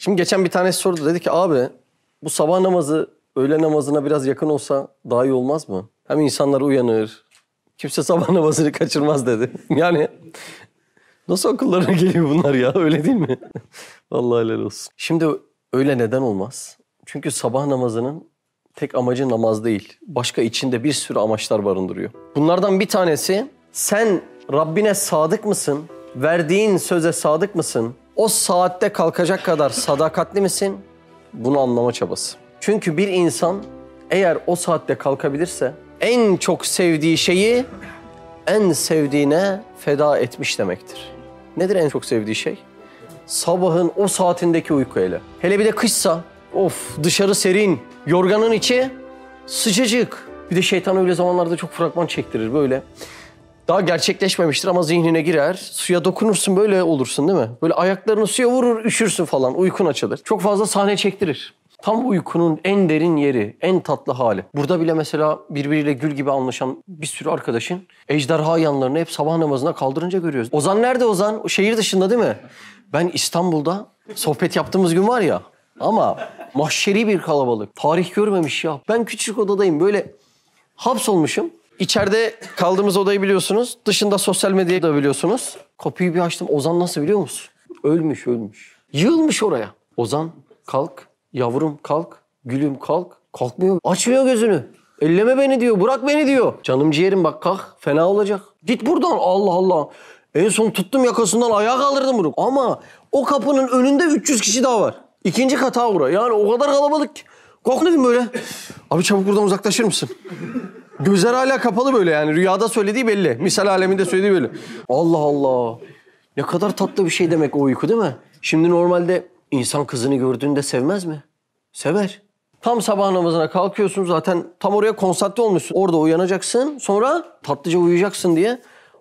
Şimdi geçen bir tanesi sordu. Dedi ki abi bu sabah namazı öğle namazına biraz yakın olsa daha iyi olmaz mı? Hem insanlar uyanır. Kimse sabah namazını kaçırmaz dedi. Yani nasıl akıllarına geliyor bunlar ya öyle değil mi? Vallahi helal olsun. Şimdi öyle neden olmaz? Çünkü sabah namazının tek amacı namaz değil. Başka içinde bir sürü amaçlar barındırıyor. Bunlardan bir tanesi sen Rabbine sadık mısın? Verdiğin söze sadık mısın? O saatte kalkacak kadar sadakatli misin? Bunu anlama çabası. Çünkü bir insan eğer o saatte kalkabilirse en çok sevdiği şeyi en sevdiğine feda etmiş demektir. Nedir en çok sevdiği şey? Sabahın o saatindeki uyku hele. Hele bir de kışsa of dışarı serin, yorganın içi sıcacık. Bir de şeytan öyle zamanlarda çok fragman çektirir böyle. Daha gerçekleşmemiştir ama zihnine girer. Suya dokunursun böyle olursun değil mi? Böyle ayaklarını suya vurur üşürsün falan uykun açılır. Çok fazla sahne çektirir. Tam uykunun en derin yeri, en tatlı hali. Burada bile mesela birbiriyle gül gibi anlaşan bir sürü arkadaşın ejderha yanlarını hep sabah namazına kaldırınca görüyoruz. Ozan nerede Ozan? O şehir dışında değil mi? Ben İstanbul'da sohbet yaptığımız gün var ya ama mahşeri bir kalabalık. Tarih görmemiş ya. Ben küçük odadayım böyle hapsolmuşum. İçeride kaldığımız odayı biliyorsunuz. Dışında sosyal medyayı da biliyorsunuz. Kapıyı bir açtım. Ozan nasıl biliyor musun? Ölmüş ölmüş. Yığılmış oraya. Ozan kalk. Yavrum kalk. Gülüm kalk. Kalkmıyor. Açmıyor gözünü. Elleme beni diyor. Bırak beni diyor. Canım ciğerim bak kalk. Fena olacak. Git buradan. Allah Allah. En son tuttum yakasından ayağa kaldırdım bunu. Ama o kapının önünde 300 kişi daha var. İkinci kata uğra. Yani o kadar kalabalık ki. Kalk dedim böyle. Abi çabuk buradan uzaklaşır mısın? Gözler hala kapalı böyle yani. Rüyada söylediği belli. Misal aleminde söylediği belli. Allah Allah. Ne kadar tatlı bir şey demek o uyku değil mi? Şimdi normalde insan kızını gördüğünde sevmez mi? Sever. Tam sabah namazına kalkıyorsun zaten tam oraya konsantre olmuşsun. Orada uyanacaksın sonra tatlıca uyuyacaksın diye.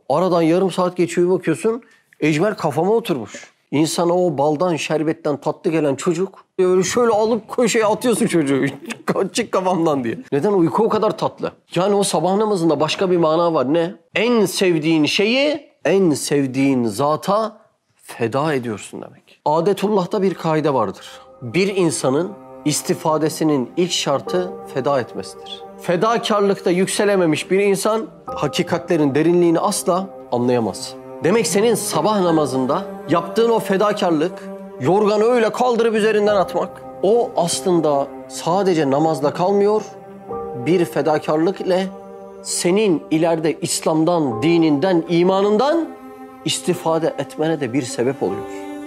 Aradan yarım saat geçiyor bakıyorsun. Ecmer kafama oturmuş. İnsana o baldan, şerbetten tatlı gelen çocuk böyle şöyle alıp köşeye atıyorsun çocuğu. Çık kafamdan diye. Neden? Uyku o kadar tatlı. Yani o sabah namazında başka bir mana var. Ne? En sevdiğin şeyi en sevdiğin zata feda ediyorsun demek. Adetullah'ta bir kaide vardır. Bir insanın istifadesinin ilk şartı feda etmesidir. Fedakarlıkta yükselememiş bir insan hakikatlerin derinliğini asla anlayamaz. Demek senin sabah namazında yaptığın o fedakarlık, yorganı öyle kaldırıp üzerinden atmak, o aslında sadece namazda kalmıyor, bir fedakarlık ile senin ileride İslam'dan, dininden, imanından istifade etmene de bir sebep oluyor.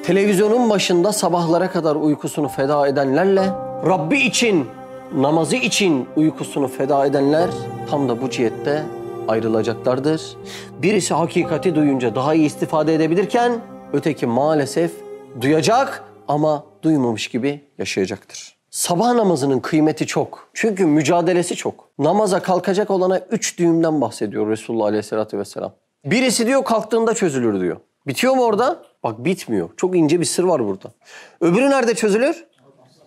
Televizyonun başında sabahlara kadar uykusunu feda edenlerle Rabbi için, namazı için uykusunu feda edenler tam da bu cihette ayrılacaklardır. Birisi hakikati duyunca daha iyi istifade edebilirken öteki maalesef duyacak ama duymamış gibi yaşayacaktır. Sabah namazının kıymeti çok. Çünkü mücadelesi çok. Namaza kalkacak olana üç düğümden bahsediyor Resulullah Aleyhisselatü Vesselam. Birisi diyor kalktığında çözülür diyor. Bitiyor mu orada? Bak bitmiyor. Çok ince bir sır var burada. Öbürü nerede çözülür?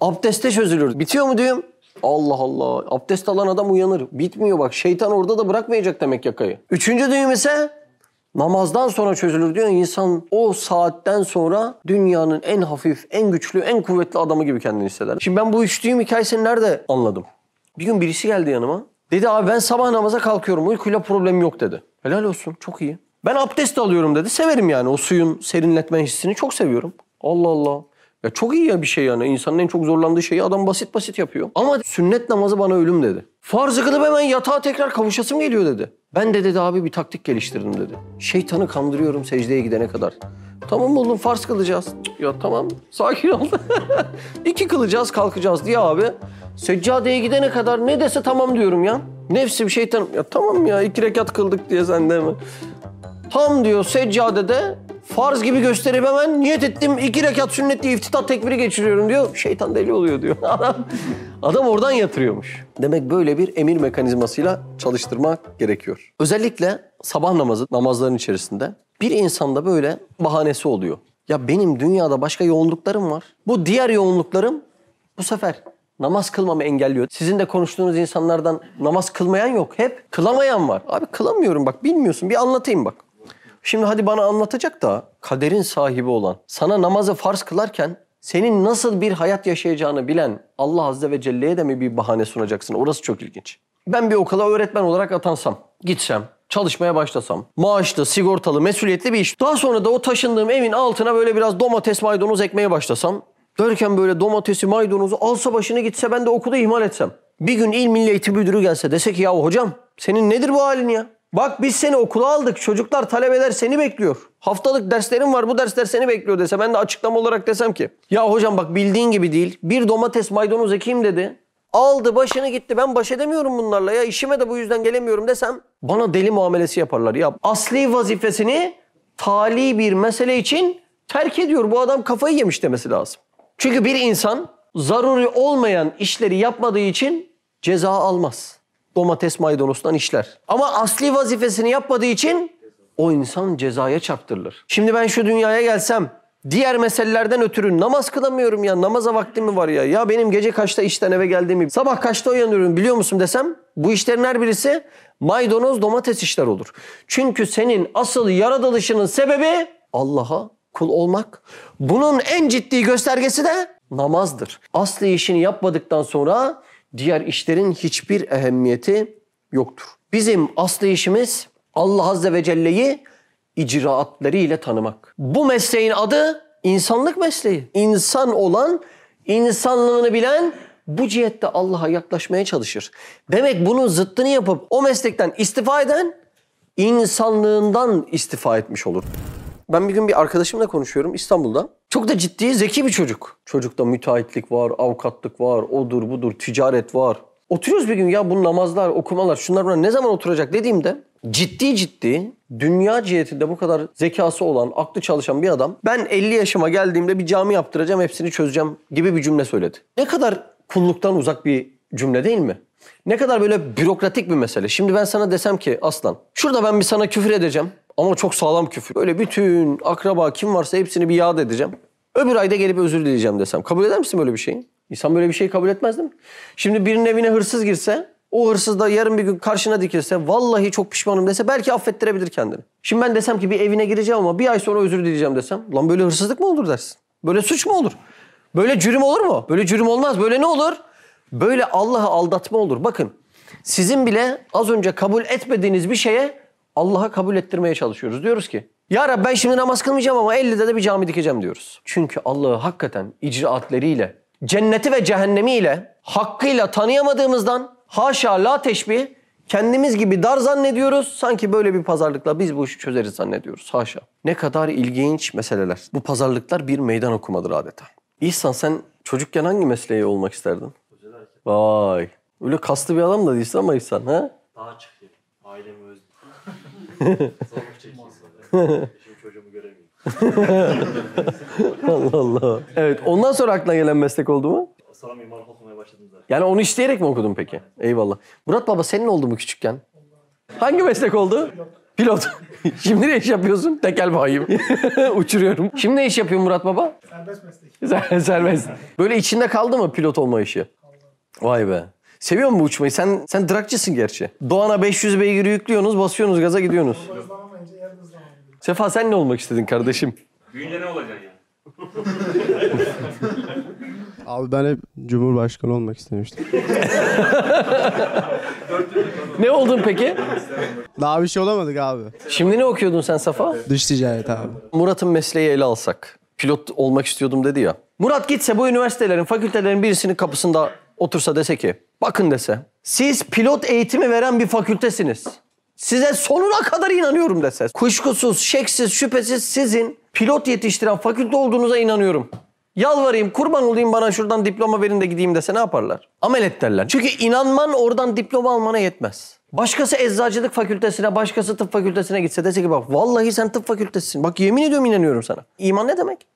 Abdestte çözülür. Bitiyor mu diyorum? Allah Allah. Abdest alan adam uyanır. Bitmiyor bak. Şeytan orada da bırakmayacak demek yakayı. Üçüncü düğüm ise namazdan sonra çözülür diyor. İnsan o saatten sonra dünyanın en hafif, en güçlü, en kuvvetli adamı gibi kendini hisseder. Şimdi ben bu üç düğüm hikayesini nerede anladım? Bir gün birisi geldi yanıma. Dedi abi ben sabah namaza kalkıyorum. Uykuyla problemim yok dedi. Helal olsun. Çok iyi. Ben abdest alıyorum dedi. Severim yani o suyun serinletme hissini çok seviyorum. Allah Allah. Ya çok iyi ya bir şey yani. İnsanın en çok zorlandığı şeyi adam basit basit yapıyor. Ama sünnet namazı bana ölüm dedi. Farzı kılıp hemen yatağa tekrar kavuşasım geliyor dedi. Ben de dedi abi bir taktik geliştirdim dedi. Şeytanı kandırıyorum secdeye gidene kadar. Tamam oğlum farz kılacağız. Ya tamam sakin ol. İki kılacağız kalkacağız diye abi. Seccadeye gidene kadar ne dese tamam diyorum ya. Nefsi bir şeytan. Ya tamam ya iki rekat kıldık diye sen de mi? Tam diyor seccadede farz gibi gösterip hemen niyet ettim iki rekat sünnet diye iftitah tekbiri geçiriyorum diyor. Şeytan deli oluyor diyor. Adam, adam oradan yatırıyormuş. Demek böyle bir emir mekanizmasıyla çalıştırmak gerekiyor. Özellikle sabah namazı namazların içerisinde bir insanda böyle bahanesi oluyor. Ya benim dünyada başka yoğunluklarım var. Bu diğer yoğunluklarım bu sefer namaz kılmamı engelliyor. Sizin de konuştuğunuz insanlardan namaz kılmayan yok. Hep kılamayan var. Abi kılamıyorum bak bilmiyorsun. Bir anlatayım bak. Şimdi hadi bana anlatacak da kaderin sahibi olan sana namazı farz kılarken senin nasıl bir hayat yaşayacağını bilen Allah Azze ve Celle'ye de mi bir bahane sunacaksın? Orası çok ilginç. Ben bir okula öğretmen olarak atansam, gitsem, çalışmaya başlasam, maaşlı, sigortalı, mesuliyetli bir iş. Daha sonra da o taşındığım evin altına böyle biraz domates, maydanoz ekmeye başlasam, derken böyle domatesi, maydanozu alsa başını gitse ben de okulu ihmal etsem. Bir gün il milli eğitim müdürü gelse dese ki ya hocam senin nedir bu halin ya? Bak biz seni okula aldık. Çocuklar, talebeler seni bekliyor. Haftalık derslerin var. Bu dersler seni bekliyor dese. Ben de açıklama olarak desem ki. Ya hocam bak bildiğin gibi değil. Bir domates maydanoz ekeyim dedi. Aldı başını gitti. Ben baş edemiyorum bunlarla ya. işime de bu yüzden gelemiyorum desem. Bana deli muamelesi yaparlar. Ya asli vazifesini tali bir mesele için terk ediyor. Bu adam kafayı yemiş demesi lazım. Çünkü bir insan zaruri olmayan işleri yapmadığı için ceza almaz domates maydanozdan işler. Ama asli vazifesini yapmadığı için o insan cezaya çarptırılır. Şimdi ben şu dünyaya gelsem diğer meselelerden ötürü namaz kılamıyorum ya namaza vaktim mi var ya? Ya benim gece kaçta işten eve geldiğimi, sabah kaçta uyanıyorum biliyor musun desem bu işlerin her birisi maydanoz domates işler olur. Çünkü senin asıl yaratılışının sebebi Allah'a kul olmak. Bunun en ciddi göstergesi de namazdır. Asli işini yapmadıktan sonra diğer işlerin hiçbir ehemmiyeti yoktur. Bizim aslı işimiz Allah Azze ve Celle'yi icraatlarıyla tanımak. Bu mesleğin adı insanlık mesleği. İnsan olan, insanlığını bilen bu cihette Allah'a yaklaşmaya çalışır. Demek bunun zıttını yapıp o meslekten istifa eden insanlığından istifa etmiş olur. Ben bir gün bir arkadaşımla konuşuyorum İstanbul'da. Çok da ciddi, zeki bir çocuk. Çocukta müteahhitlik var, avukatlık var, odur budur, ticaret var. Oturuyoruz bir gün ya bu namazlar, okumalar, şunlar bunlar ne zaman oturacak dediğimde ciddi ciddi dünya cihetinde bu kadar zekası olan, aklı çalışan bir adam ben 50 yaşıma geldiğimde bir cami yaptıracağım, hepsini çözeceğim gibi bir cümle söyledi. Ne kadar kulluktan uzak bir cümle değil mi? Ne kadar böyle bürokratik bir mesele. Şimdi ben sana desem ki aslan şurada ben bir sana küfür edeceğim. Ama çok sağlam küfür. Böyle bütün akraba kim varsa hepsini bir yad edeceğim. Öbür ayda gelip özür dileyeceğim desem. Kabul eder misin böyle bir şeyi? İnsan böyle bir şey kabul etmez değil mi? Şimdi birinin evine hırsız girse, o hırsız da yarın bir gün karşına dikilse, vallahi çok pişmanım dese belki affettirebilir kendini. Şimdi ben desem ki bir evine gireceğim ama bir ay sonra özür dileyeceğim desem. Lan böyle hırsızlık mı olur dersin? Böyle suç mu olur? Böyle cürüm olur mu? Böyle cürüm olmaz. Böyle ne olur? Böyle Allah'ı aldatma olur. Bakın sizin bile az önce kabul etmediğiniz bir şeye Allah'a kabul ettirmeye çalışıyoruz. Diyoruz ki ya Rabbi ben şimdi namaz kılmayacağım ama 50'de de bir cami dikeceğim diyoruz. Çünkü Allah'ı hakikaten icraatleriyle, cenneti ve cehennemiyle, hakkıyla tanıyamadığımızdan haşa la teşbih kendimiz gibi dar zannediyoruz. Sanki böyle bir pazarlıkla biz bu işi çözeriz zannediyoruz. Haşa. Ne kadar ilginç meseleler. Bu pazarlıklar bir meydan okumadır adeta. İhsan sen çocukken hangi mesleği olmak isterdin? Vay. Öyle kaslı bir adam da değilsin ama İhsan ha? Daha çıkayım. Ailemi Zorluk çekiyorsun. Şimdi çocuğumu göremeyeyim. Allah Allah. Evet ondan sonra aklına gelen meslek oldu mu? Sonra mimarlık okumaya başladım zaten. Yani onu isteyerek mi okudun peki? Eyvallah. Murat Baba senin oldu mu küçükken? Hangi meslek oldu? Pilot. Şimdi ne iş yapıyorsun? Tekel bayim. Uçuruyorum. Şimdi ne iş yapıyorsun Murat Baba? Serbest meslek. Ser- Serbest. Böyle içinde kaldı mı pilot olma işi? Vay be. Seviyor musun uçmayı? Sen sen drakçısın gerçi. Doğan'a 500 beygiri yüklüyorsunuz, basıyorsunuz, gaza gidiyorsunuz. Sefa sen ne olmak istedin kardeşim? Büyünce ne olacaksın ya? Abi ben hep Cumhurbaşkanı olmak istemiştim. Ne oldun peki? Daha bir şey olamadık abi. Şimdi ne okuyordun sen Safa? Dış ticaret abi. Murat'ın mesleği ele alsak. Pilot olmak istiyordum dedi ya. Murat gitse bu üniversitelerin, fakültelerin birisinin kapısında otursa dese ki bakın dese siz pilot eğitimi veren bir fakültesiniz. Size sonuna kadar inanıyorum dese. Kuşkusuz, şeksiz, şüphesiz sizin pilot yetiştiren fakülte olduğunuza inanıyorum. Yalvarayım, kurban olayım bana şuradan diploma verin de gideyim dese ne yaparlar? Amel et derler. Çünkü inanman oradan diploma almana yetmez. Başkası eczacılık fakültesine, başkası tıp fakültesine gitse dese ki bak vallahi sen tıp fakültesisin. Bak yemin ediyorum inanıyorum sana. İman ne demek?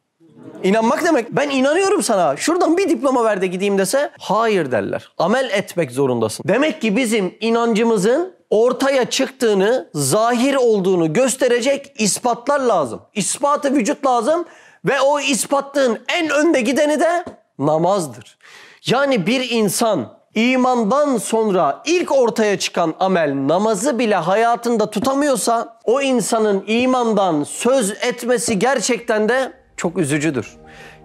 İnanmak demek. Ben inanıyorum sana. Şuradan bir diploma ver de gideyim dese hayır derler. Amel etmek zorundasın. Demek ki bizim inancımızın ortaya çıktığını, zahir olduğunu gösterecek ispatlar lazım. İspatı vücut lazım ve o ispatlığın en önde gideni de namazdır. Yani bir insan imandan sonra ilk ortaya çıkan amel namazı bile hayatında tutamıyorsa o insanın imandan söz etmesi gerçekten de çok üzücüdür.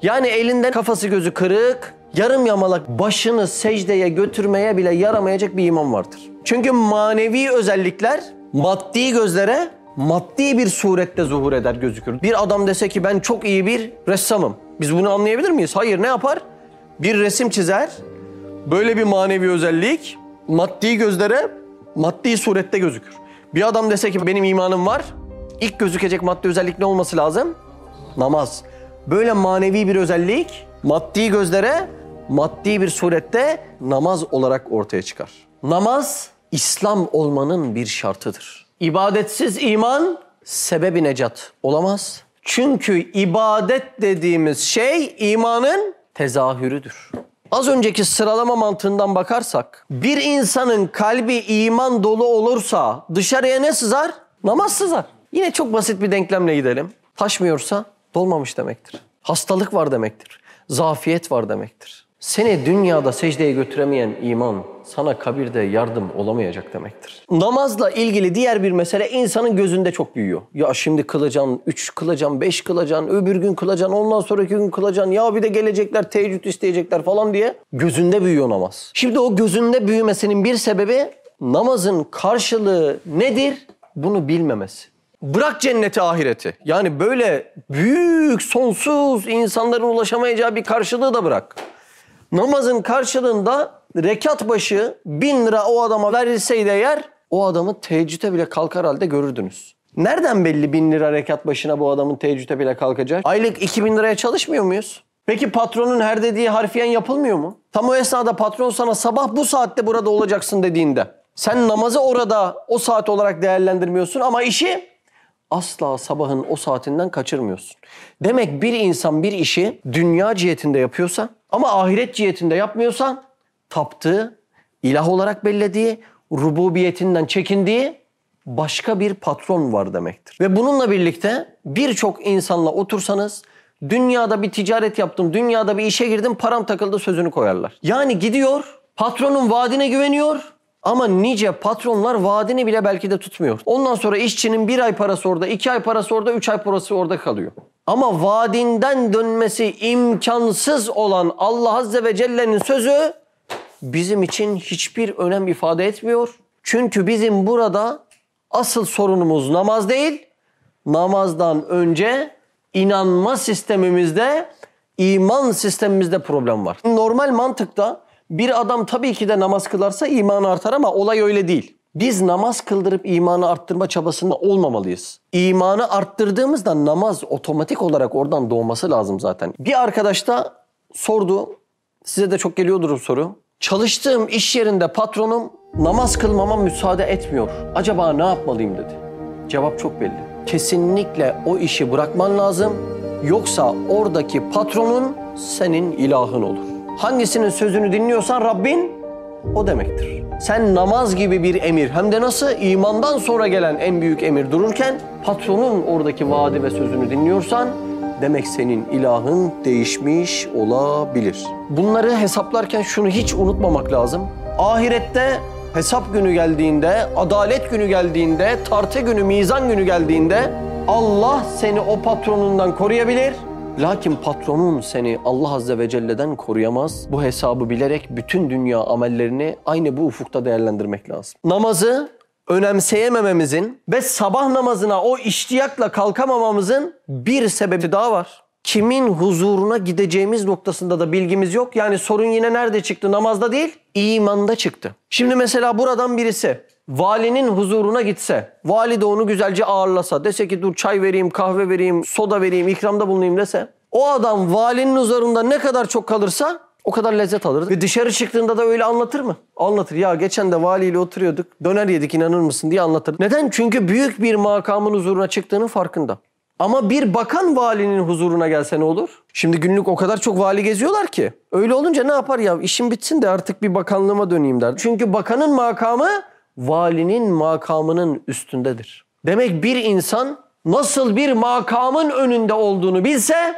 Yani elinden kafası gözü kırık, yarım yamalak başını secdeye götürmeye bile yaramayacak bir iman vardır. Çünkü manevi özellikler maddi gözlere maddi bir surette zuhur eder gözükür. Bir adam dese ki ben çok iyi bir ressamım. Biz bunu anlayabilir miyiz? Hayır ne yapar? Bir resim çizer. Böyle bir manevi özellik maddi gözlere maddi surette gözükür. Bir adam dese ki benim imanım var. ilk gözükecek maddi özellik ne olması lazım? Namaz. Böyle manevi bir özellik maddi gözlere maddi bir surette namaz olarak ortaya çıkar. Namaz İslam olmanın bir şartıdır. İbadetsiz iman sebebi necat olamaz. Çünkü ibadet dediğimiz şey imanın tezahürüdür. Az önceki sıralama mantığından bakarsak bir insanın kalbi iman dolu olursa dışarıya ne sızar? Namaz sızar. Yine çok basit bir denklemle gidelim. Taşmıyorsa dolmamış demektir. Hastalık var demektir. Zafiyet var demektir. Seni dünyada secdeye götüremeyen iman sana kabirde yardım olamayacak demektir. Namazla ilgili diğer bir mesele insanın gözünde çok büyüyor. Ya şimdi kılacaksın, üç kılacaksın, beş kılacaksın, öbür gün kılacaksın, ondan sonraki gün kılacaksın. Ya bir de gelecekler, teheccüd isteyecekler falan diye gözünde büyüyor namaz. Şimdi o gözünde büyümesinin bir sebebi namazın karşılığı nedir? Bunu bilmemesi. Bırak cenneti ahireti. Yani böyle büyük, sonsuz insanların ulaşamayacağı bir karşılığı da bırak. Namazın karşılığında rekat başı bin lira o adama verilseydi eğer o adamı teheccüde bile kalkar halde görürdünüz. Nereden belli bin lira rekat başına bu adamın teheccüde bile kalkacak? Aylık 2000 liraya çalışmıyor muyuz? Peki patronun her dediği harfiyen yapılmıyor mu? Tam o esnada patron sana sabah bu saatte burada olacaksın dediğinde sen namazı orada o saat olarak değerlendirmiyorsun ama işi asla sabahın o saatinden kaçırmıyorsun. Demek bir insan bir işi dünya cihetinde yapıyorsa ama ahiret cihetinde yapmıyorsa taptığı, ilah olarak bellediği, rububiyetinden çekindiği başka bir patron var demektir. Ve bununla birlikte birçok insanla otursanız dünyada bir ticaret yaptım, dünyada bir işe girdim, param takıldı sözünü koyarlar. Yani gidiyor, patronun vaadine güveniyor ama nice patronlar vaadini bile belki de tutmuyor. Ondan sonra işçinin bir ay parası orada, iki ay parası orada, üç ay parası orada kalıyor. Ama vaadinden dönmesi imkansız olan Allah Azze ve Celle'nin sözü bizim için hiçbir önem ifade etmiyor. Çünkü bizim burada asıl sorunumuz namaz değil, namazdan önce inanma sistemimizde, iman sistemimizde problem var. Normal mantıkta bir adam tabii ki de namaz kılarsa imanı artar ama olay öyle değil. Biz namaz kıldırıp imanı arttırma çabasında olmamalıyız. İmanı arttırdığımızda namaz otomatik olarak oradan doğması lazım zaten. Bir arkadaş da sordu, size de çok geliyordur bu soru. Çalıştığım iş yerinde patronum namaz kılmama müsaade etmiyor. Acaba ne yapmalıyım dedi. Cevap çok belli. Kesinlikle o işi bırakman lazım. Yoksa oradaki patronun senin ilahın olur. Hangisinin sözünü dinliyorsan Rabbin o demektir. Sen namaz gibi bir emir hem de nasıl imandan sonra gelen en büyük emir dururken patronun oradaki vaadi ve sözünü dinliyorsan demek senin ilahın değişmiş olabilir. Bunları hesaplarken şunu hiç unutmamak lazım. Ahirette hesap günü geldiğinde, adalet günü geldiğinde, tartı günü, mizan günü geldiğinde Allah seni o patronundan koruyabilir. Lakin patronun seni Allah Azze ve Celle'den koruyamaz. Bu hesabı bilerek bütün dünya amellerini aynı bu ufukta değerlendirmek lazım. Namazı önemseyemememizin ve sabah namazına o iştiyakla kalkamamamızın bir sebebi daha var. Kimin huzuruna gideceğimiz noktasında da bilgimiz yok. Yani sorun yine nerede çıktı? Namazda değil, imanda çıktı. Şimdi mesela buradan birisi valinin huzuruna gitse, vali de onu güzelce ağırlasa, dese ki dur çay vereyim, kahve vereyim, soda vereyim, ikramda bulunayım dese, o adam valinin huzurunda ne kadar çok kalırsa o kadar lezzet alır. Ve dışarı çıktığında da öyle anlatır mı? Anlatır. Ya geçen de valiyle oturuyorduk, döner yedik inanır mısın diye anlatır. Neden? Çünkü büyük bir makamın huzuruna çıktığının farkında. Ama bir bakan valinin huzuruna gelse ne olur? Şimdi günlük o kadar çok vali geziyorlar ki. Öyle olunca ne yapar ya? İşim bitsin de artık bir bakanlığıma döneyim der. Çünkü bakanın makamı valinin makamının üstündedir. Demek bir insan nasıl bir makamın önünde olduğunu bilse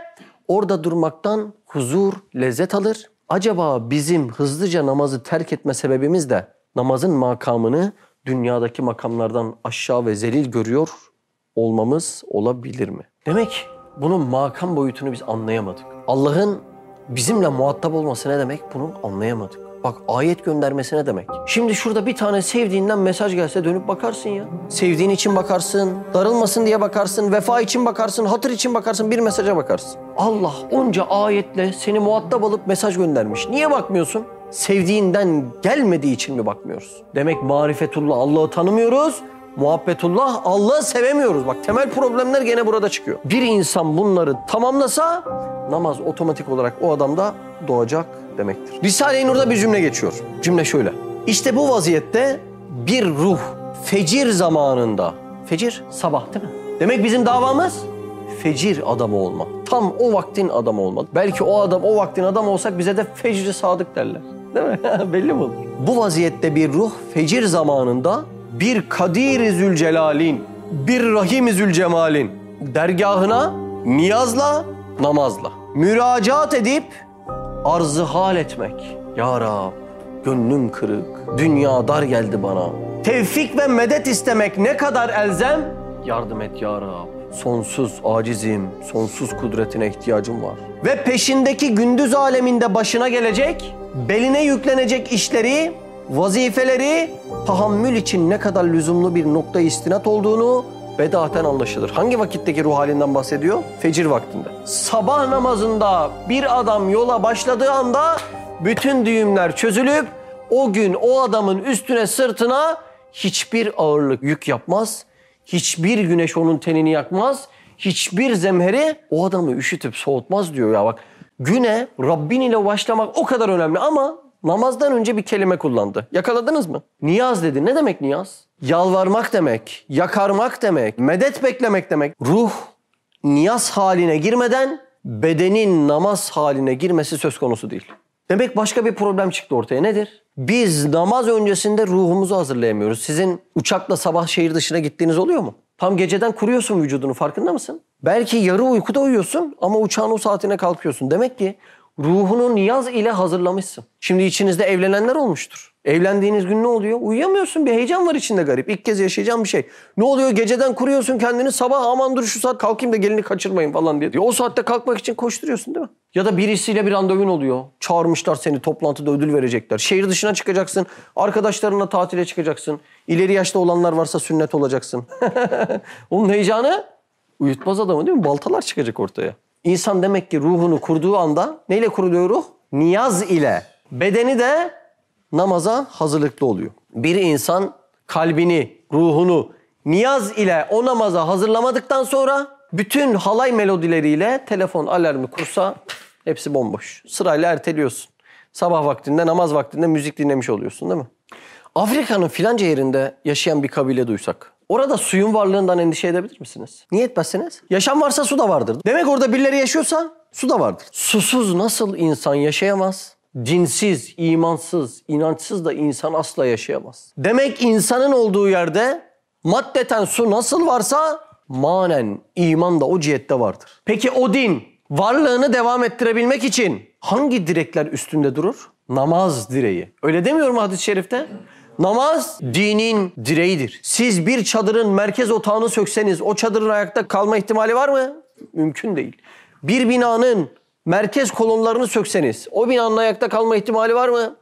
orada durmaktan huzur, lezzet alır. Acaba bizim hızlıca namazı terk etme sebebimiz de namazın makamını dünyadaki makamlardan aşağı ve zelil görüyor olmamız olabilir mi? Demek bunun makam boyutunu biz anlayamadık. Allah'ın bizimle muhatap olması ne demek? Bunu anlayamadık. Bak ayet göndermesi ne demek? Şimdi şurada bir tane sevdiğinden mesaj gelse dönüp bakarsın ya. Sevdiğin için bakarsın, darılmasın diye bakarsın, vefa için bakarsın, hatır için bakarsın, bir mesaja bakarsın. Allah onca ayetle seni muhatap alıp mesaj göndermiş. Niye bakmıyorsun? Sevdiğinden gelmediği için mi bakmıyoruz? Demek marifetullah Allah'ı tanımıyoruz. Muhabbetullah Allah'ı sevemiyoruz. Bak temel problemler gene burada çıkıyor. Bir insan bunları tamamlasa namaz otomatik olarak o adamda doğacak demektir. Risale-i Nur'da bir cümle geçiyor. Cümle şöyle. İşte bu vaziyette bir ruh fecir zamanında. Fecir sabah değil mi? Demek bizim davamız fecir adamı olmak. Tam o vaktin adamı olmak. Belki o adam o vaktin adamı olsak bize de fecri sadık derler. Değil mi? Belli mi olur? Bu vaziyette bir ruh fecir zamanında bir Kadir-i Zülcelal'in, bir Rahim-i Zülcemal'in dergahına niyazla, namazla müracaat edip arzı hal etmek. Ya Rab, gönlüm kırık, dünya dar geldi bana. Tevfik ve medet istemek ne kadar elzem? Yardım et ya Rab. Sonsuz acizim, sonsuz kudretine ihtiyacım var. Ve peşindeki gündüz aleminde başına gelecek, beline yüklenecek işleri, vazifeleri tahammül için ne kadar lüzumlu bir nokta istinat olduğunu bedaten anlaşılır. Hangi vakitteki ruh halinden bahsediyor? Fecir vaktinde. Sabah namazında bir adam yola başladığı anda bütün düğümler çözülüp o gün o adamın üstüne sırtına hiçbir ağırlık yük yapmaz. Hiçbir güneş onun tenini yakmaz. Hiçbir zemheri o adamı üşütüp soğutmaz diyor ya bak. Güne Rabbin ile başlamak o kadar önemli ama namazdan önce bir kelime kullandı. Yakaladınız mı? Niyaz dedi. Ne demek niyaz? Yalvarmak demek, yakarmak demek, medet beklemek demek. Ruh niyaz haline girmeden bedenin namaz haline girmesi söz konusu değil. Demek başka bir problem çıktı ortaya. Nedir? Biz namaz öncesinde ruhumuzu hazırlayamıyoruz. Sizin uçakla sabah şehir dışına gittiğiniz oluyor mu? Tam geceden kuruyorsun vücudunu farkında mısın? Belki yarı uykuda uyuyorsun ama uçağın o saatine kalkıyorsun. Demek ki ruhunu niyaz ile hazırlamışsın. Şimdi içinizde evlenenler olmuştur. Evlendiğiniz gün ne oluyor? Uyuyamıyorsun. Bir heyecan var içinde garip. İlk kez yaşayacağım bir şey. Ne oluyor? Geceden kuruyorsun kendini. Sabah aman dur şu saat kalkayım da gelini kaçırmayın falan diye. O saatte kalkmak için koşturuyorsun değil mi? Ya da birisiyle bir randevun oluyor. Çağırmışlar seni toplantıda ödül verecekler. Şehir dışına çıkacaksın. Arkadaşlarınla tatile çıkacaksın. İleri yaşta olanlar varsa sünnet olacaksın. Onun heyecanı uyutmaz adamı değil mi? Baltalar çıkacak ortaya. İnsan demek ki ruhunu kurduğu anda neyle kuruluyor ruh? Niyaz ile. Bedeni de namaza hazırlıklı oluyor. Bir insan kalbini, ruhunu niyaz ile o namaza hazırlamadıktan sonra bütün halay melodileriyle telefon alarmı kursa hepsi bomboş. Sırayla erteliyorsun. Sabah vaktinde, namaz vaktinde müzik dinlemiş oluyorsun değil mi? Afrika'nın filanca yerinde yaşayan bir kabile duysak, orada suyun varlığından endişe edebilir misiniz? Niye etmezsiniz? Yaşam varsa su da vardır. Demek orada birileri yaşıyorsa su da vardır. Susuz nasıl insan yaşayamaz? Dinsiz, imansız, inançsız da insan asla yaşayamaz. Demek insanın olduğu yerde maddeten su nasıl varsa manen iman da o cihette vardır. Peki o din varlığını devam ettirebilmek için hangi direkler üstünde durur? Namaz direği. Öyle demiyor mu hadis-i şerifte? Namaz dinin direğidir. Siz bir çadırın merkez otağını sökseniz o çadırın ayakta kalma ihtimali var mı? Mümkün değil. Bir binanın merkez kolonlarını sökseniz o binanın ayakta kalma ihtimali var mı?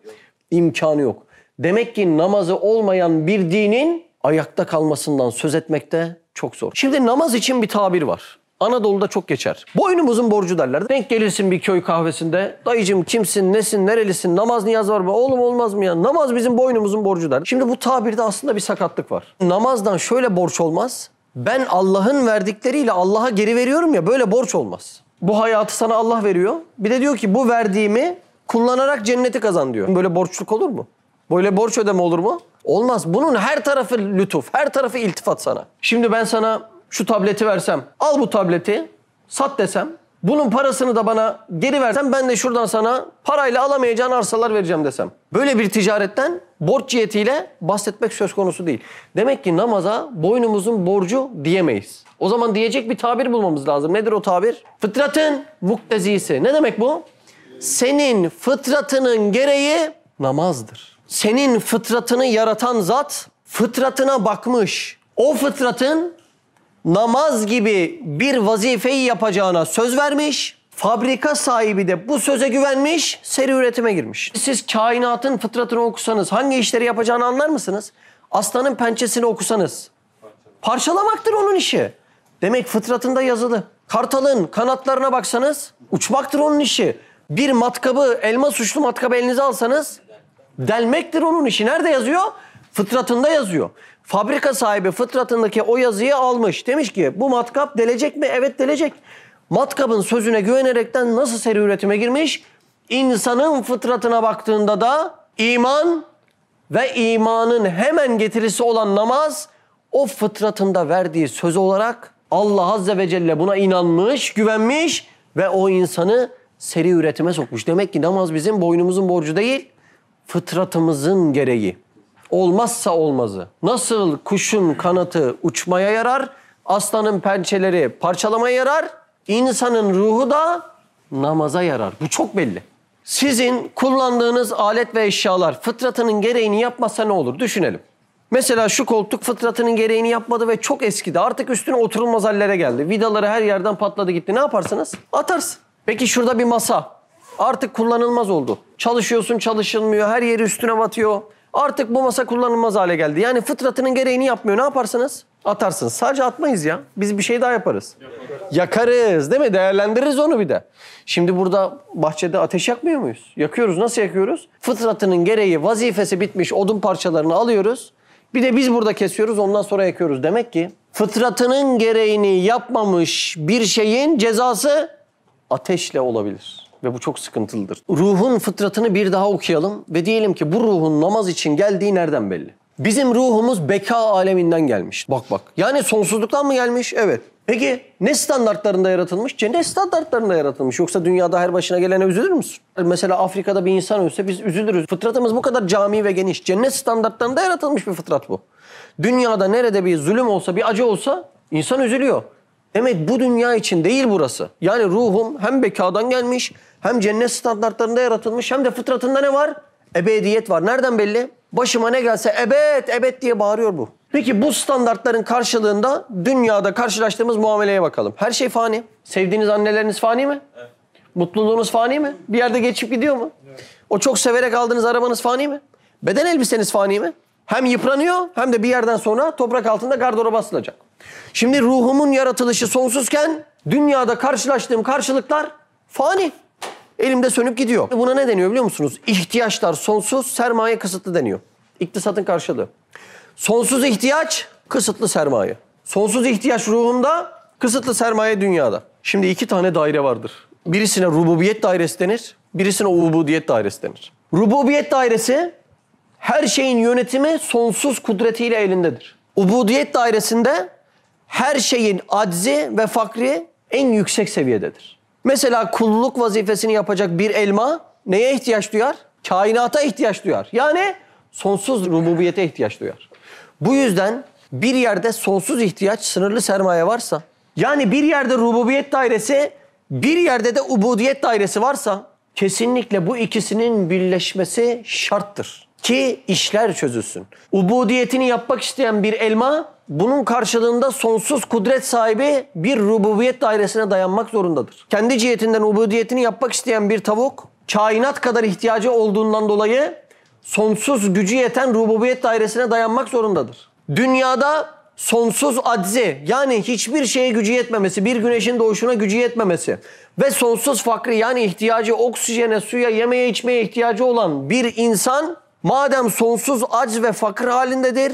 İmkanı yok. Demek ki namazı olmayan bir dinin ayakta kalmasından söz etmekte çok zor. Şimdi namaz için bir tabir var. Anadolu'da çok geçer. Boynumuzun borcu derler. Denk gelirsin bir köy kahvesinde. Dayıcım kimsin, nesin, nerelisin, namaz niyaz var mı? Oğlum olmaz mı ya? Namaz bizim boynumuzun borcu der. Şimdi bu tabirde aslında bir sakatlık var. Namazdan şöyle borç olmaz. Ben Allah'ın verdikleriyle Allah'a geri veriyorum ya böyle borç olmaz. Bu hayatı sana Allah veriyor. Bir de diyor ki bu verdiğimi kullanarak cenneti kazan diyor. Böyle borçluk olur mu? Böyle borç ödeme olur mu? Olmaz. Bunun her tarafı lütuf, her tarafı iltifat sana. Şimdi ben sana şu tableti versem, al bu tableti, sat desem, bunun parasını da bana geri versen ben de şuradan sana parayla alamayacağın arsalar vereceğim desem. Böyle bir ticaretten borç cihetiyle bahsetmek söz konusu değil. Demek ki namaza boynumuzun borcu diyemeyiz. O zaman diyecek bir tabir bulmamız lazım. Nedir o tabir? Fıtratın muktezisi. Ne demek bu? Senin fıtratının gereği namazdır. Senin fıtratını yaratan zat fıtratına bakmış. O fıtratın namaz gibi bir vazifeyi yapacağına söz vermiş. Fabrika sahibi de bu söze güvenmiş, seri üretime girmiş. Siz kainatın fıtratını okusanız hangi işleri yapacağını anlar mısınız? Aslanın pençesini okusanız. Parçalamaktır onun işi. Demek fıtratında yazılı. Kartalın kanatlarına baksanız uçmaktır onun işi. Bir matkabı, elma suçlu matkabı elinize alsanız delmektir onun işi. Nerede yazıyor? Fıtratında yazıyor. Fabrika sahibi fıtratındaki o yazıyı almış. Demiş ki bu matkap delecek mi? Evet delecek. Matkabın sözüne güvenerekten nasıl seri üretime girmiş? İnsanın fıtratına baktığında da iman ve imanın hemen getirisi olan namaz o fıtratında verdiği söz olarak Allah Azze ve Celle buna inanmış, güvenmiş ve o insanı seri üretime sokmuş. Demek ki namaz bizim boynumuzun borcu değil, fıtratımızın gereği. Olmazsa olmazı. Nasıl kuşun kanatı uçmaya yarar, aslanın pençeleri parçalamaya yarar, insanın ruhu da namaza yarar. Bu çok belli. Sizin kullandığınız alet ve eşyalar fıtratının gereğini yapmasa ne olur? Düşünelim. Mesela şu koltuk fıtratının gereğini yapmadı ve çok eskidi. Artık üstüne oturulmaz hallere geldi. Vidaları her yerden patladı gitti. Ne yaparsınız? Atarsın. Peki şurada bir masa. Artık kullanılmaz oldu. Çalışıyorsun çalışılmıyor. Her yeri üstüne batıyor. Artık bu masa kullanılmaz hale geldi. Yani fıtratının gereğini yapmıyor. Ne yaparsınız? Atarsınız. Sadece atmayız ya. Biz bir şey daha yaparız. Yakarız değil mi? Değerlendiririz onu bir de. Şimdi burada bahçede ateş yakmıyor muyuz? Yakıyoruz. Nasıl yakıyoruz? Fıtratının gereği, vazifesi bitmiş odun parçalarını alıyoruz. Bir de biz burada kesiyoruz ondan sonra yakıyoruz. Demek ki fıtratının gereğini yapmamış bir şeyin cezası ateşle olabilir. Ve bu çok sıkıntılıdır. Ruhun fıtratını bir daha okuyalım ve diyelim ki bu ruhun namaz için geldiği nereden belli? Bizim ruhumuz beka aleminden gelmiş. Bak bak. Yani sonsuzluktan mı gelmiş? Evet. Peki ne standartlarında yaratılmış? Cennet standartlarında yaratılmış. Yoksa dünyada her başına gelene üzülür müsün? Mesela Afrika'da bir insan ölse biz üzülürüz. Fıtratımız bu kadar cami ve geniş. Cennet standartlarında yaratılmış bir fıtrat bu. Dünyada nerede bir zulüm olsa, bir acı olsa insan üzülüyor. Demek bu dünya için değil burası. Yani ruhum hem bekadan gelmiş, hem cennet standartlarında yaratılmış, hem de fıtratında ne var? Ebediyet var. Nereden belli? Başıma ne gelse ebed, ebed diye bağırıyor bu. Peki bu standartların karşılığında dünyada karşılaştığımız muameleye bakalım. Her şey fani. Sevdiğiniz anneleriniz fani mi? Mutluluğunuz fani mi? Bir yerde geçip gidiyor mu? O çok severek aldığınız arabanız fani mi? Beden elbiseniz fani mi? Hem yıpranıyor hem de bir yerden sonra toprak altında gardıroba asılacak. Şimdi ruhumun yaratılışı sonsuzken dünyada karşılaştığım karşılıklar fani. Elimde sönüp gidiyor. Buna ne deniyor biliyor musunuz? İhtiyaçlar sonsuz, sermaye kısıtlı deniyor. İktisatın karşılığı. Sonsuz ihtiyaç, kısıtlı sermaye. Sonsuz ihtiyaç ruhumda, kısıtlı sermaye dünyada. Şimdi iki tane daire vardır. Birisine rububiyet dairesi denir, birisine ubudiyet dairesi denir. Rububiyet dairesi her şeyin yönetimi sonsuz kudretiyle elindedir. Ubudiyet dairesinde her şeyin aczi ve fakri en yüksek seviyededir. Mesela kulluk vazifesini yapacak bir elma neye ihtiyaç duyar? Kainata ihtiyaç duyar. Yani sonsuz rububiyete ihtiyaç duyar. Bu yüzden bir yerde sonsuz ihtiyaç, sınırlı sermaye varsa, yani bir yerde rububiyet dairesi, bir yerde de ubudiyet dairesi varsa kesinlikle bu ikisinin birleşmesi şarttır ki işler çözülsün. Ubudiyetini yapmak isteyen bir elma bunun karşılığında sonsuz kudret sahibi bir rububiyet dairesine dayanmak zorundadır. Kendi cihetinden ubudiyetini yapmak isteyen bir tavuk kainat kadar ihtiyacı olduğundan dolayı sonsuz gücü yeten rububiyet dairesine dayanmak zorundadır. Dünyada sonsuz aczi yani hiçbir şeye gücü yetmemesi, bir güneşin doğuşuna gücü yetmemesi ve sonsuz fakri yani ihtiyacı oksijene, suya, yemeğe, içmeye ihtiyacı olan bir insan madem sonsuz ac ve fakir halindedir,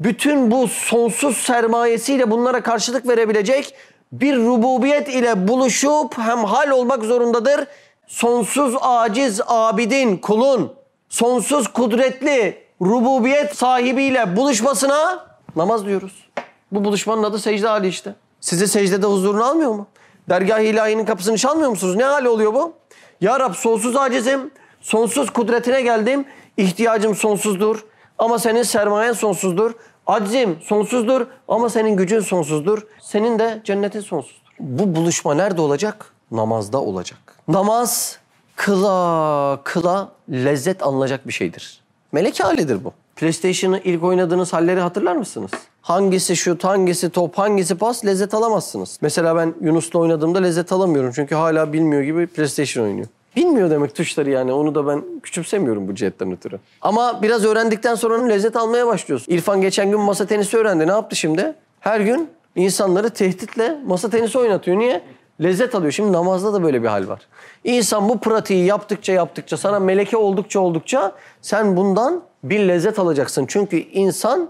bütün bu sonsuz sermayesiyle bunlara karşılık verebilecek bir rububiyet ile buluşup hem hal olmak zorundadır. Sonsuz aciz abidin, kulun, sonsuz kudretli rububiyet sahibiyle buluşmasına namaz diyoruz. Bu buluşmanın adı secde hali işte. Sizi secdede huzurunu almıyor mu? Dergah-ı ilahinin kapısını çalmıyor musunuz? Ne hali oluyor bu? Ya Rab sonsuz acizim, sonsuz kudretine geldim. İhtiyacım sonsuzdur ama senin sermayen sonsuzdur. Aczim sonsuzdur ama senin gücün sonsuzdur. Senin de cennetin sonsuzdur. Bu buluşma nerede olacak? Namazda olacak. Namaz kıla kıla lezzet alınacak bir şeydir. Melek halidir bu. PlayStation'ı ilk oynadığınız halleri hatırlar mısınız? hangisi şut, hangisi top, hangisi pas lezzet alamazsınız. Mesela ben Yunus'la oynadığımda lezzet alamıyorum. Çünkü hala bilmiyor gibi PlayStation oynuyor. Bilmiyor demek tuşları yani. Onu da ben küçümsemiyorum bu cihetten ötürü. Ama biraz öğrendikten sonra lezzet almaya başlıyorsun. İrfan geçen gün masa tenisi öğrendi. Ne yaptı şimdi? Her gün insanları tehditle masa tenisi oynatıyor. Niye? Lezzet alıyor. Şimdi namazda da böyle bir hal var. İnsan bu pratiği yaptıkça yaptıkça sana meleke oldukça oldukça sen bundan bir lezzet alacaksın. Çünkü insan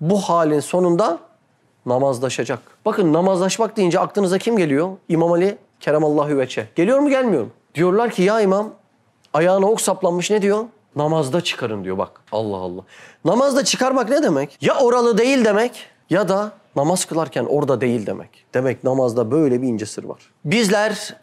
bu halin sonunda namazlaşacak. Bakın namazlaşmak deyince aklınıza kim geliyor? İmam Ali Keremallahu veçe. Geliyor mu gelmiyor mu? Diyorlar ki ya imam ayağına ok saplanmış ne diyor? Namazda çıkarın diyor bak. Allah Allah. Namazda çıkarmak ne demek? Ya oralı değil demek ya da namaz kılarken orada değil demek. Demek namazda böyle bir ince sır var. Bizler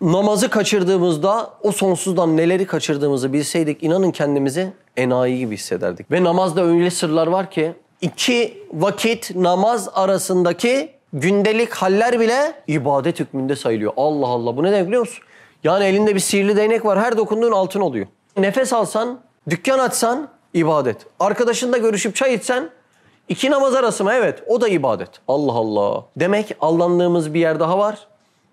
namazı kaçırdığımızda o sonsuzdan neleri kaçırdığımızı bilseydik inanın kendimizi enayi gibi hissederdik. Ve namazda öyle sırlar var ki iki vakit namaz arasındaki gündelik haller bile ibadet hükmünde sayılıyor. Allah Allah bu ne demek biliyor musun? Yani elinde bir sihirli değnek var her dokunduğun altın oluyor. Nefes alsan, dükkan açsan ibadet. Arkadaşınla görüşüp çay içsen iki namaz arası mı? Evet o da ibadet. Allah Allah. Demek allandığımız bir yer daha var.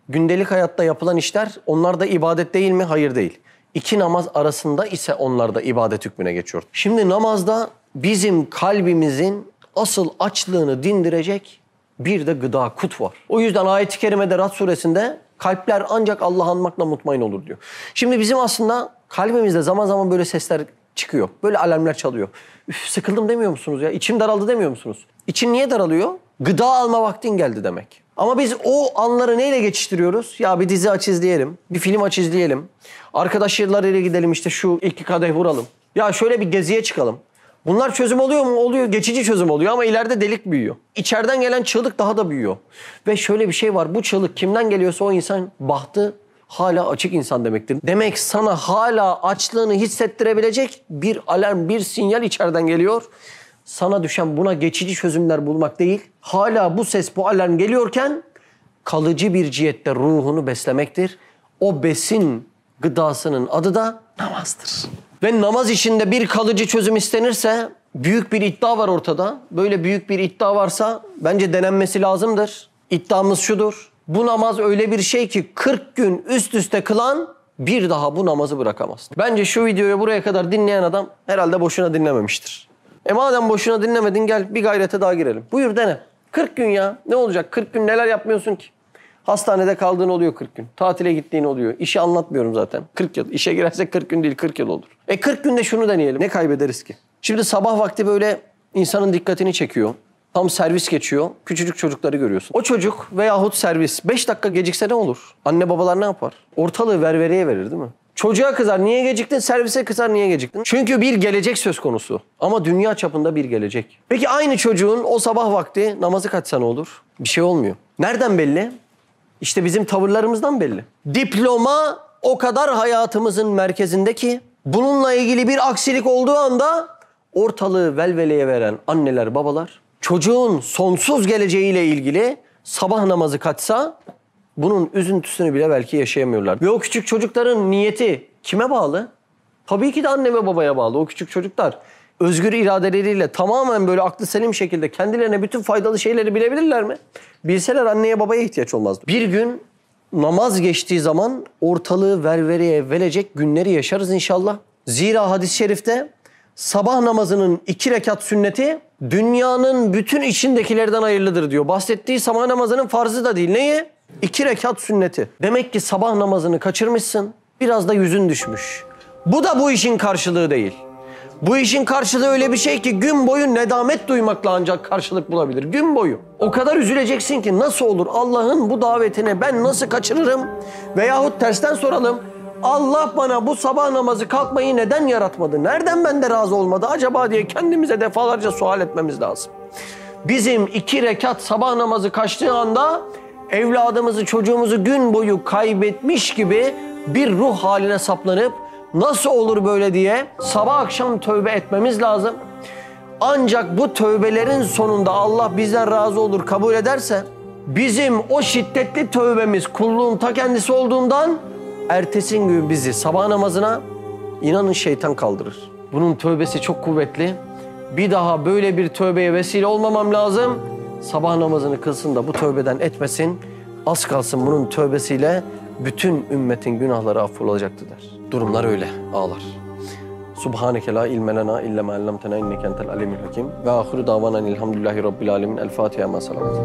Gündelik hayatta yapılan işler onlar da ibadet değil mi? Hayır değil. İki namaz arasında ise onlar da ibadet hükmüne geçiyor. Şimdi namazda bizim kalbimizin asıl açlığını dindirecek bir de gıda kut var. O yüzden ayet-i kerimede Rad suresinde kalpler ancak Allah'ı anmakla mutmain olur diyor. Şimdi bizim aslında kalbimizde zaman zaman böyle sesler çıkıyor. Böyle alarmlar çalıyor. Üf sıkıldım demiyor musunuz ya? İçim daraldı demiyor musunuz? İçin niye daralıyor? Gıda alma vaktin geldi demek. Ama biz o anları neyle geçiştiriyoruz? Ya bir dizi aç izleyelim, bir film aç izleyelim. Arkadaşlarıyla gidelim işte şu iki kadeh vuralım. Ya şöyle bir geziye çıkalım. Bunlar çözüm oluyor mu? Oluyor. Geçici çözüm oluyor ama ileride delik büyüyor. İçeriden gelen çığlık daha da büyüyor. Ve şöyle bir şey var. Bu çığlık kimden geliyorsa o insan bahtı hala açık insan demektir. Demek sana hala açlığını hissettirebilecek bir alarm, bir sinyal içeriden geliyor. Sana düşen buna geçici çözümler bulmak değil. Hala bu ses, bu alarm geliyorken kalıcı bir cihette ruhunu beslemektir. O besin gıdasının adı da namazdır. Ve namaz işinde bir kalıcı çözüm istenirse büyük bir iddia var ortada. Böyle büyük bir iddia varsa bence denenmesi lazımdır. İddiamız şudur. Bu namaz öyle bir şey ki 40 gün üst üste kılan bir daha bu namazı bırakamaz. Bence şu videoyu buraya kadar dinleyen adam herhalde boşuna dinlememiştir. E madem boşuna dinlemedin gel bir gayrete daha girelim. Buyur dene. 40 gün ya. Ne olacak? 40 gün neler yapmıyorsun ki? Hastanede kaldığın oluyor 40 gün. Tatile gittiğin oluyor. İşi anlatmıyorum zaten. 40 yıl. İşe girersek 40 gün değil 40 yıl olur. E 40 günde şunu deneyelim. Ne kaybederiz ki? Şimdi sabah vakti böyle insanın dikkatini çekiyor. Tam servis geçiyor. Küçücük çocukları görüyorsun. O çocuk veyahut servis 5 dakika gecikse ne olur? Anne babalar ne yapar? Ortalığı ververeye verir değil mi? Çocuğa kızar niye geciktin? Servise kızar niye geciktin? Çünkü bir gelecek söz konusu. Ama dünya çapında bir gelecek. Peki aynı çocuğun o sabah vakti namazı kaçsa ne olur? Bir şey olmuyor. Nereden belli? İşte bizim tavırlarımızdan belli. Diploma o kadar hayatımızın merkezinde ki bununla ilgili bir aksilik olduğu anda ortalığı velveleye veren anneler babalar çocuğun sonsuz geleceğiyle ilgili sabah namazı kaçsa bunun üzüntüsünü bile belki yaşayamıyorlar. Ve o küçük çocukların niyeti kime bağlı? Tabii ki de anne ve babaya bağlı. O küçük çocuklar özgür iradeleriyle tamamen böyle aklı selim şekilde kendilerine bütün faydalı şeyleri bilebilirler mi? Bilseler anneye babaya ihtiyaç olmazdı. Bir gün namaz geçtiği zaman ortalığı ververeye verecek günleri yaşarız inşallah. Zira hadis-i şerifte sabah namazının iki rekat sünneti dünyanın bütün içindekilerden hayırlıdır diyor. Bahsettiği sabah namazının farzı da değil. Neyi? İki rekat sünneti. Demek ki sabah namazını kaçırmışsın. Biraz da yüzün düşmüş. Bu da bu işin karşılığı değil. Bu işin karşılığı öyle bir şey ki gün boyu nedamet duymakla ancak karşılık bulabilir. Gün boyu. O kadar üzüleceksin ki nasıl olur Allah'ın bu davetine ben nasıl kaçırırım? Veyahut tersten soralım. Allah bana bu sabah namazı kalkmayı neden yaratmadı? Nereden bende razı olmadı acaba diye kendimize defalarca sual etmemiz lazım. Bizim iki rekat sabah namazı kaçtığı anda evladımızı çocuğumuzu gün boyu kaybetmiş gibi bir ruh haline saplanıp nasıl olur böyle diye sabah akşam tövbe etmemiz lazım. Ancak bu tövbelerin sonunda Allah bizden razı olur kabul ederse bizim o şiddetli tövbemiz kulluğun ta kendisi olduğundan ertesi gün bizi sabah namazına inanın şeytan kaldırır. Bunun tövbesi çok kuvvetli Bir daha böyle bir tövbeye vesile olmamam lazım. Sabah namazını kılsın da bu tövbeden etmesin. Az kalsın bunun tövbesiyle bütün ümmetin günahları affolacaktı der. Durumlar öyle ağlar. Subhaneke la ilme lena illa ma allamtena inneke entel alimul hakim. Ve ahiru davanan elhamdülillahi rabbil alemin. El Fatiha ma salavat.